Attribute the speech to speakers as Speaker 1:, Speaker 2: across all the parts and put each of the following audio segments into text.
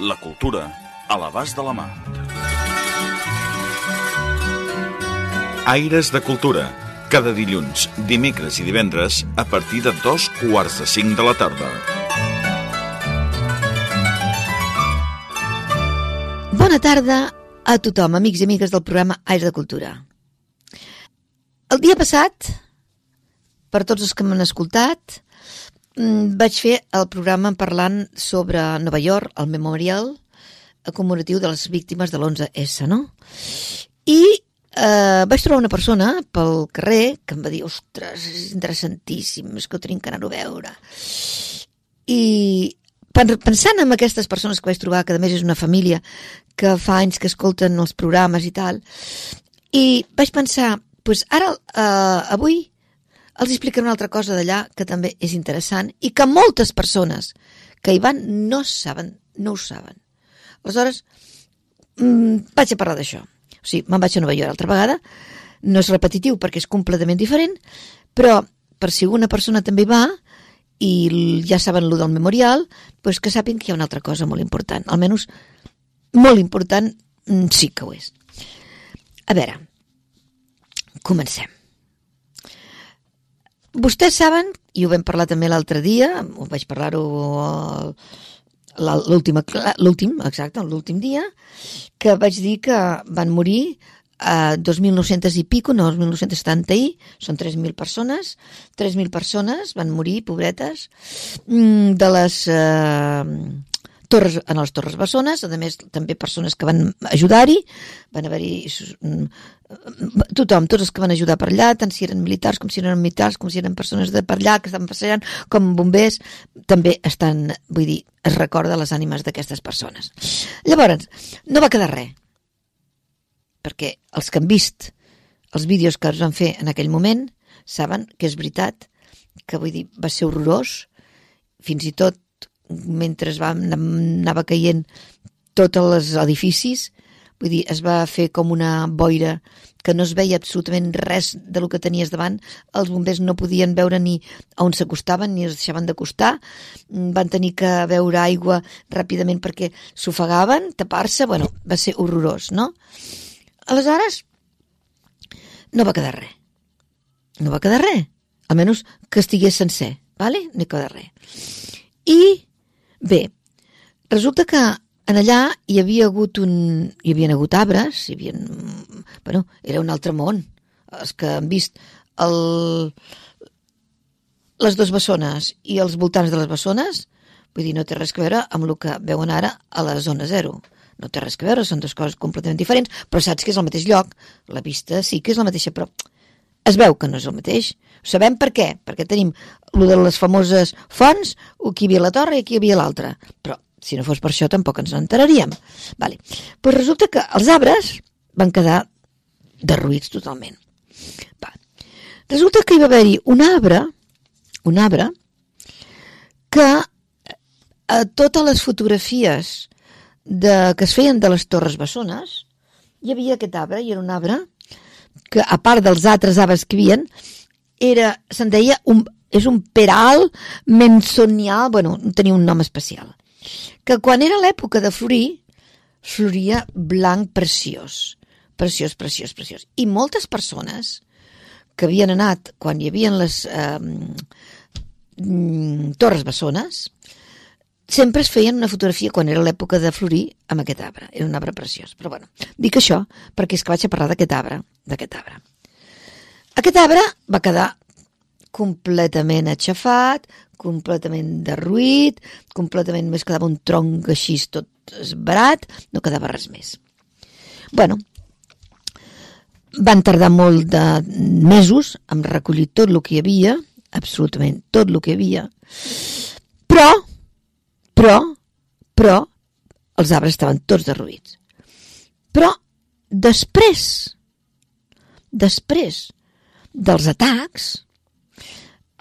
Speaker 1: La cultura a l'abast de la mà. Aires de Cultura. Cada dilluns, dimecres i divendres a partir de dos quarts de cinc de la tarda.
Speaker 2: Bona tarda a tothom, amics i amigues del programa Aires de Cultura. El dia passat, per tots els que m'han escoltat, vaig fer el programa parlant sobre Nova York, el memorial commemoratiu de les víctimes de l'11S, no? I eh, vaig trobar una persona pel carrer que em va dir, ostres, és interessantíssim, és que ho tenim que anar-ho a veure. I pensant en aquestes persones que vaig trobar, que a més és una família que fa anys que escolten els programes i tal, i vaig pensar, doncs ara, eh, avui, els explicaré una altra cosa d'allà que també és interessant i que moltes persones que hi van no saben, no ho saben. Aleshores, mmm, vaig a parlar d'això. O sigui, me'n vaig a Nova York altra vegada, no és repetitiu perquè és completament diferent, però per si una persona també va i ja saben lo del memorial, doncs que sàpiguen que hi ha una altra cosa molt important. Almenys molt important mm, sí que ho és. A veure, comencem. Vostès saben, i ho vam parlar també l'altre dia, ho vaig parlar-ho l'últim, l'últim, exacte, l'últim dia, que vaig dir que van morir a 2.900 i pico, no, 2.970 i, són 3.000 persones, 3.000 persones van morir, pobretes, mm, de les eh, torres, en les Torres Bessones, a més també persones que van ajudar-hi, van haver-hi mm, tothom, tots els que van ajudar per allà, tant si eren militars com si eren militars, com si eren persones de per allà que estaven passejant, com bombers, també estan, vull dir, es recorda les ànimes d'aquestes persones. Llavors, no va quedar res, perquè els que han vist els vídeos que es van fer en aquell moment saben que és veritat que vull dir, va ser horrorós fins i tot mentre es va, anava caient tots els edificis vull dir, es va fer com una boira que no es veia absolutament res de lo que tenies davant, els bombers no podien veure ni on s'acostaven ni es deixaven d'acostar, van tenir que veure aigua ràpidament perquè s'ofegaven, tapar-se, bueno, va ser horrorós, no? Aleshores, no va quedar res. No va quedar res. Almenys que estigués sencer, vale? no hi quedar res. I, bé, resulta que en allà hi havia hagut un... hi havien hagut arbres, hi havia... bueno, era un altre món. Els que han vist el, les dues bessones i els voltants de les bessones, vull dir, no té res a veure amb el que veuen ara a la zona zero. No té res a veure, són dues coses completament diferents, però saps que és el mateix lloc. La vista sí que és la mateixa, però es veu que no és el mateix. Ho sabem per què? Perquè tenim lo de les famoses fonts, aquí hi havia la torre i aquí hi havia l'altra. Però si no fos per això tampoc ens enteraríem. Vale. Pues resulta que els arbres van quedar derruïts totalment. Va. Resulta que hi va haver-hi un arbre, un arbre, que a eh, totes les fotografies de, que es feien de les Torres Bessones, hi havia aquest arbre, i era un arbre que, a part dels altres arbres que hi era, se'n deia, un, és un peral mensonial, bueno, tenia un nom especial que quan era l'època de florir, floria blanc preciós, preciós, preciós, preciós. I moltes persones que havien anat quan hi havia les eh, torres bessones, sempre es feien una fotografia quan era l'època de florir amb aquest arbre. Era un arbre preciós. Però bueno, dic això perquè és que vaig a parlar d'aquest arbre, d'aquest arbre. Aquest arbre va quedar completament aixafat, completament derruït, completament més quedava un tronc així tot esbarat, no quedava res més. Bueno, van tardar molt de mesos en recollir tot el que hi havia, absolutament tot el que hi havia, però, però, però, els arbres estaven tots derruïts. Però després, després dels atacs,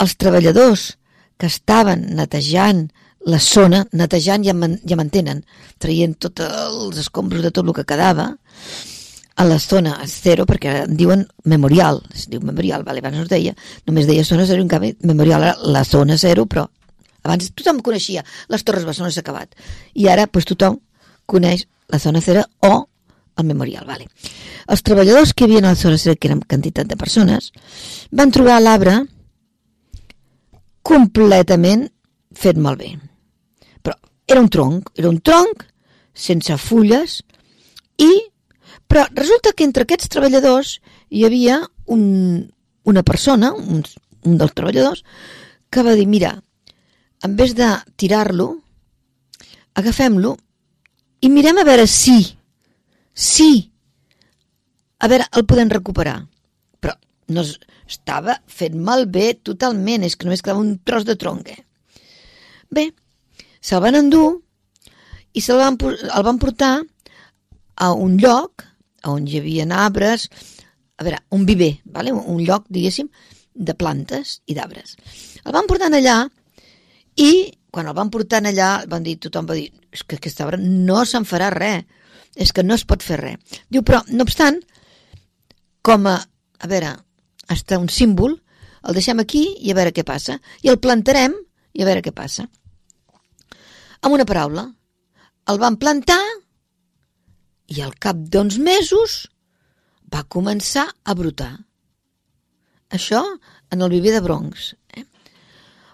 Speaker 2: els treballadors que estaven netejant la zona, netejant ja, ja mantenen, traient tots els escombros de tot el que quedava, a la zona zero, perquè en diuen memorial, es diu memorial, vale, abans no es deia, només deia zona zero, en canvi memorial era la zona zero, però abans tothom coneixia les Torres Bessones acabat, i ara pues, tothom coneix la zona zero o el memorial, vale. Els treballadors que hi havia a la zona zero, que eren quantitat de persones, van trobar l'arbre completament fet malbé. Però era un tronc, era un tronc sense fulles i però resulta que entre aquests treballadors hi havia un, una persona, un, un dels treballadors, que va dir, mira, en vez de tirar-lo, agafem-lo i mirem a veure si, si, a veure, el podem recuperar. Però no estava fet malbé totalment, és que només quedava un tros de tronc. Eh? Bé, se'l van endur i se'l van, el van portar a un lloc on hi havia arbres, a veure, un viver, vale? un lloc, diguéssim, de plantes i d'arbres. El van portar allà i quan el van portar allà van dir, tothom va dir, és que aquest arbre no se'n farà res, és que no es pot fer res. Diu, però, no obstant, com a, a veure, està un símbol, el deixem aquí i a veure què passa. I el plantarem i a veure què passa. Amb una paraula, el van plantar i al cap d'uns mesos va començar a brotar. Això en el viver de Bronx. Eh?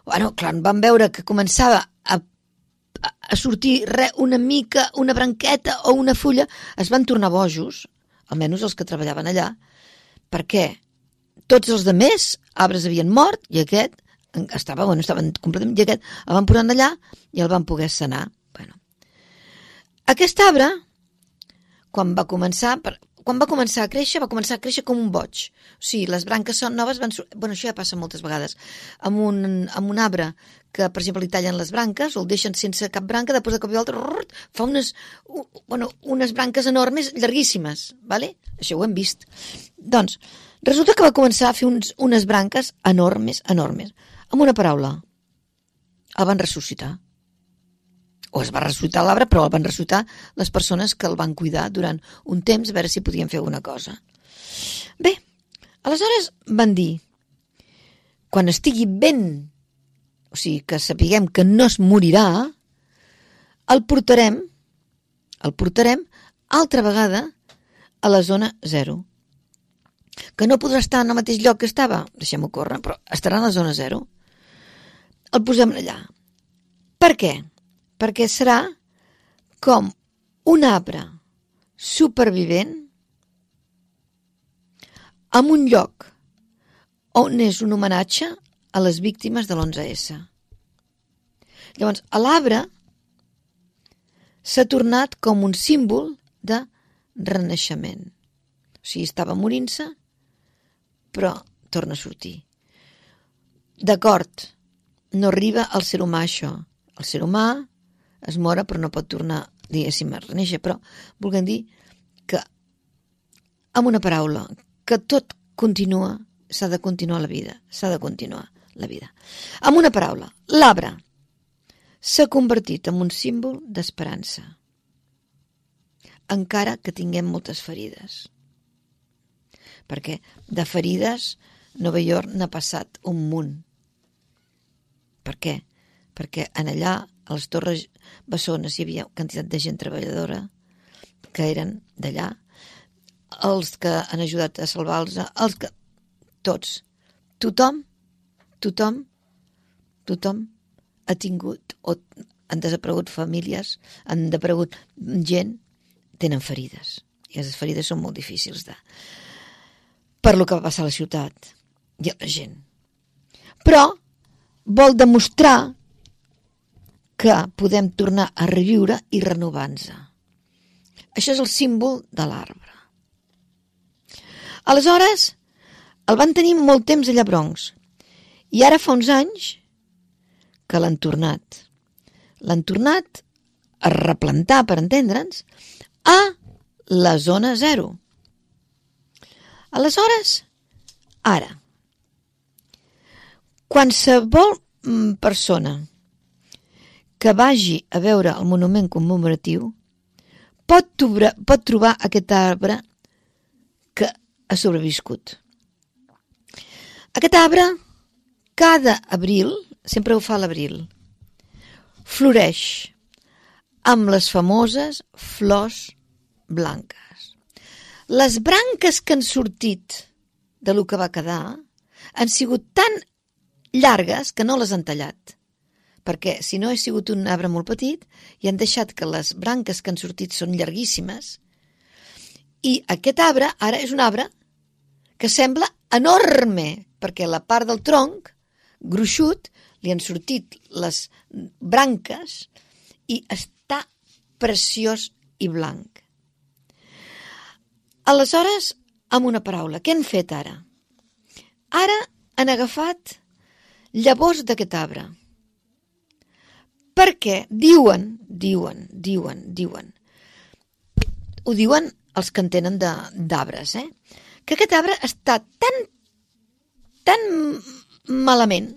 Speaker 2: Bueno, clar, van veure que començava a, a, sortir re, una mica, una branqueta o una fulla, es van tornar bojos, almenys els que treballaven allà, perquè tots els de més arbres havien mort i aquest estava, bueno, estaven completament, i aquest el van posar allà i el van poder sanar. Bueno. Aquest arbre quan va començar, per, quan va començar a créixer, va començar a créixer com un boig. O sigui, les branques són noves, van... Bueno, això ja passa moltes vegades. Amb un, amb un arbre que, per exemple, li tallen les branques o el deixen sense cap branca, després de cop i volta fa unes, bueno, unes branques enormes, llarguíssimes, ¿vale? Això ho hem vist. Doncs, resulta que va començar a fer uns, unes branques enormes, enormes. Amb una paraula, el van ressuscitar o es va ressuscitar l'arbre, però el van ressuscitar les persones que el van cuidar durant un temps a veure si podien fer alguna cosa. Bé, aleshores van dir, quan estigui ben, o sigui, que sapiguem que no es morirà, el portarem, el portarem altra vegada a la zona zero. Que no podrà estar en el mateix lloc que estava, deixem-ho córrer, però estarà en la zona zero. El posem allà. Per què? Perquè serà com un arbre supervivent en un lloc on és un homenatge a les víctimes de l'11S. Llavors, l'arbre s'ha tornat com un símbol de renaixement. O sigui, estava morint-se, però torna a sortir. D'acord, no arriba al ser humà això. El ser humà es mora però no pot tornar, diguéssim, a reneixer, però volguem dir que, amb una paraula, que tot continua, s'ha de continuar la vida, s'ha de continuar la vida. Amb una paraula, l'arbre s'ha convertit en un símbol d'esperança, encara que tinguem moltes ferides. Perquè de ferides Nova York n'ha passat un munt. Per què? Perquè en allà a les Torres Bessones hi havia quantitat de gent treballadora que eren d'allà, els que han ajudat a salvar-los, els que... tots. Tothom, tothom, tothom ha tingut o han desaparegut famílies, han desaparegut gent, tenen ferides. I les ferides són molt difícils de... Per lo que va passar a la ciutat i a la gent. Però vol demostrar que podem tornar a reviure i renovar-nos. Això és el símbol de l'arbre. Aleshores, el van tenir molt temps a Bronx i ara fa uns anys que l'han tornat. L'han tornat a replantar, per entendre'ns, a la zona zero. Aleshores, ara, qualsevol mm, persona que vagi a veure el monument commemoratiu pot, trobar, pot trobar aquest arbre que ha sobreviscut. Aquest arbre, cada abril, sempre ho fa l'abril, floreix amb les famoses flors blanques. Les branques que han sortit de lo que va quedar han sigut tan llargues que no les han tallat perquè si no ha sigut un arbre molt petit i han deixat que les branques que han sortit són llarguíssimes i aquest arbre ara és un arbre que sembla enorme perquè la part del tronc gruixut li han sortit les branques i està preciós i blanc. Aleshores, amb una paraula, què han fet ara? Ara han agafat llavors d'aquest arbre. Perquè diuen, diuen, diuen, diuen, ho diuen els que en tenen d'arbres, eh? que aquest arbre està tan, tan malament,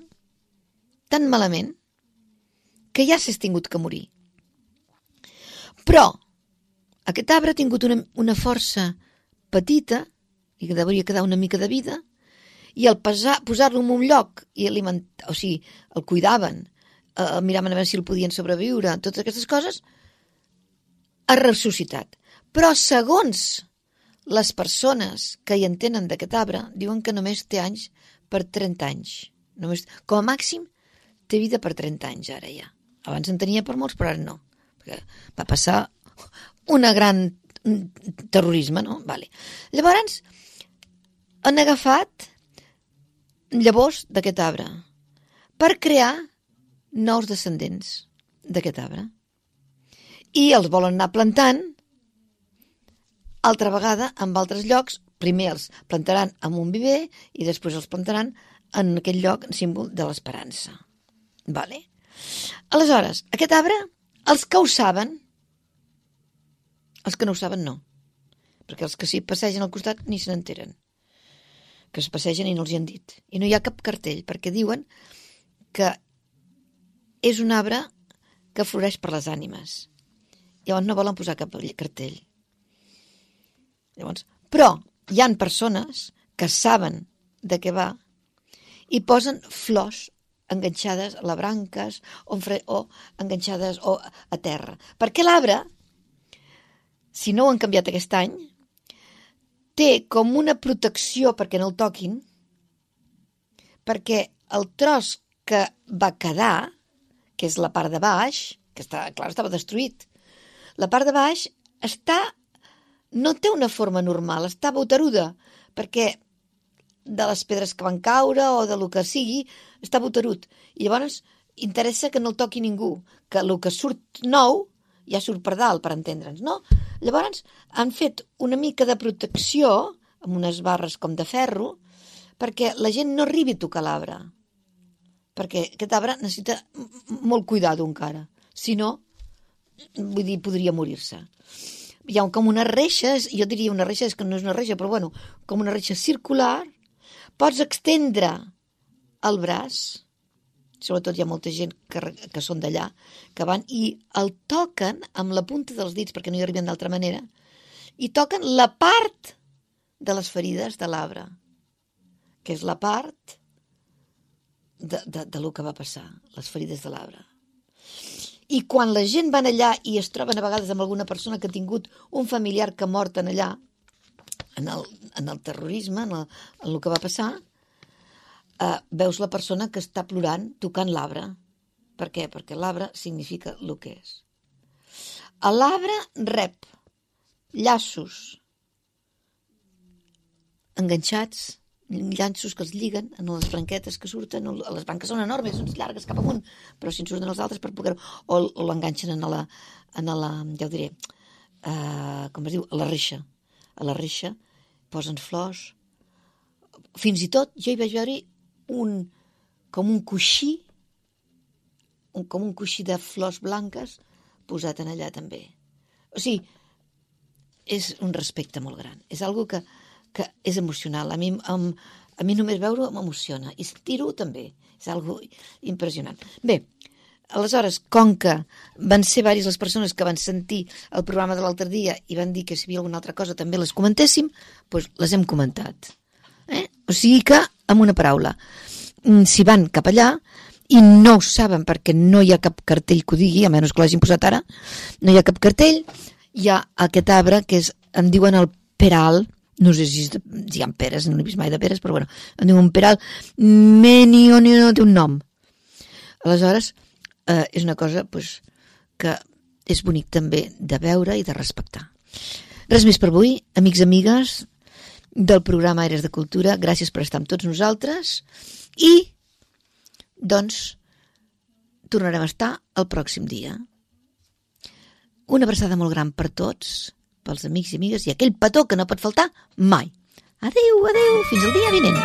Speaker 2: tan malament, que ja s'ha tingut que morir. Però aquest arbre ha tingut una, una força petita, i que hauria quedar una mica de vida, i al posar-lo en un lloc i alimentar, o sigui, el cuidaven, eh, miraven a veure si el podien sobreviure, totes aquestes coses, ha ressuscitat. Però segons les persones que hi entenen d'aquest arbre, diuen que només té anys per 30 anys. Només, com a màxim, té vida per 30 anys, ara ja. Abans en tenia per molts, però ara no. Perquè va passar una gran terrorisme, no? Vale. Llavors, han agafat llavors d'aquest arbre per crear nous descendents d'aquest arbre. I els volen anar plantant altra vegada en altres llocs. Primer els plantaran en un viver i després els plantaran en aquell lloc símbol de l'esperança. Vale? Aleshores, aquest arbre, els que ho saben, els que no ho saben no, perquè els que s'hi passegen al costat ni se n'enteren, que es passegen i no els hi han dit. I no hi ha cap cartell, perquè diuen que és un arbre que floreix per les ànimes. Llavors no volen posar cap cartell. Llavors, però hi han persones que saben de què va i posen flors enganxades a les branques o, o enganxades o a terra. Perquè l'arbre, si no ho han canviat aquest any, té com una protecció perquè no el toquin, perquè el tros que va quedar que és la part de baix, que està, clar, estava destruït. La part de baix està... no té una forma normal, està botaruda, perquè de les pedres que van caure o de lo que sigui, està botarut. I llavors interessa que no el toqui ningú, que el que surt nou ja surt per dalt, per entendre'ns, no? Llavors han fet una mica de protecció, amb unes barres com de ferro, perquè la gent no arribi a tocar l'arbre perquè aquest arbre necessita molt cuidado encara. Si no, vull dir, podria morir-se. Hi ha com unes reixes, jo diria una reixa, és que no és una reixa, però bueno, com una reixa circular, pots extendre el braç, sobretot hi ha molta gent que, que són d'allà, que van i el toquen amb la punta dels dits, perquè no hi arriben d'altra manera, i toquen la part de les ferides de l'arbre, que és la part de, de, de lo que va passar, les ferides de l'arbre. I quan la gent van allà i es troben a vegades amb alguna persona que ha tingut un familiar que ha mort en allà, en el, en el terrorisme, en el, en el que va passar, eh, veus la persona que està plorant tocant l'arbre. Per què? Perquè l'arbre significa el que és. L'arbre rep llaços enganxats llanços que els lliguen en les branquetes que surten, les branques són enormes, són llargues cap amunt, però si en surten els altres per poder o, o l'enganxen en la, en la, ja ho diré, uh, com es diu, a la reixa. A la reixa posen flors. Fins i tot jo hi vaig veure un, com un coixí, un, com un coixí de flors blanques posat en allà també. O sigui, és un respecte molt gran. És algo que, que és emocional. A mi, am, a mi només veure-ho m'emociona. I sentir-ho també. És algo impressionant. Bé, aleshores, com que van ser diverses les persones que van sentir el programa de l'altre dia i van dir que si hi havia alguna altra cosa també les comentéssim, doncs les hem comentat. Eh? O sigui que, amb una paraula, mm, si van cap allà i no ho saben perquè no hi ha cap cartell que ho digui, a menys que l'hagin posat ara, no hi ha cap cartell, hi ha aquest arbre que és, en diuen el peral, no sé si ha peres, no n'he vist mai de peres, però bueno, en diuen peral, menionio té un nom. Aleshores, eh, és una cosa pues, que és bonic també de veure i de respectar. Res més per avui, amics, amigues del programa Aires de Cultura, gràcies per estar amb tots nosaltres i, doncs, tornarem a estar el pròxim dia. Una abraçada molt gran per tots, pels amics i amigues, i aquell petó que no pot faltar mai. Adeu, adeu, fins el dia vinent.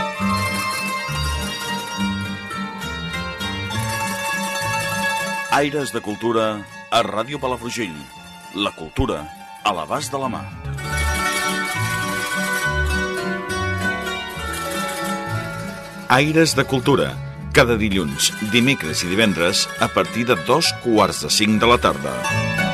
Speaker 1: Aires de Cultura a Ràdio Palafrugell. La cultura a l'abast de la mà. Aires de Cultura, cada dilluns, dimecres i divendres a partir de dos quarts de cinc de la tarda.